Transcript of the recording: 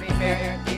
be barrier.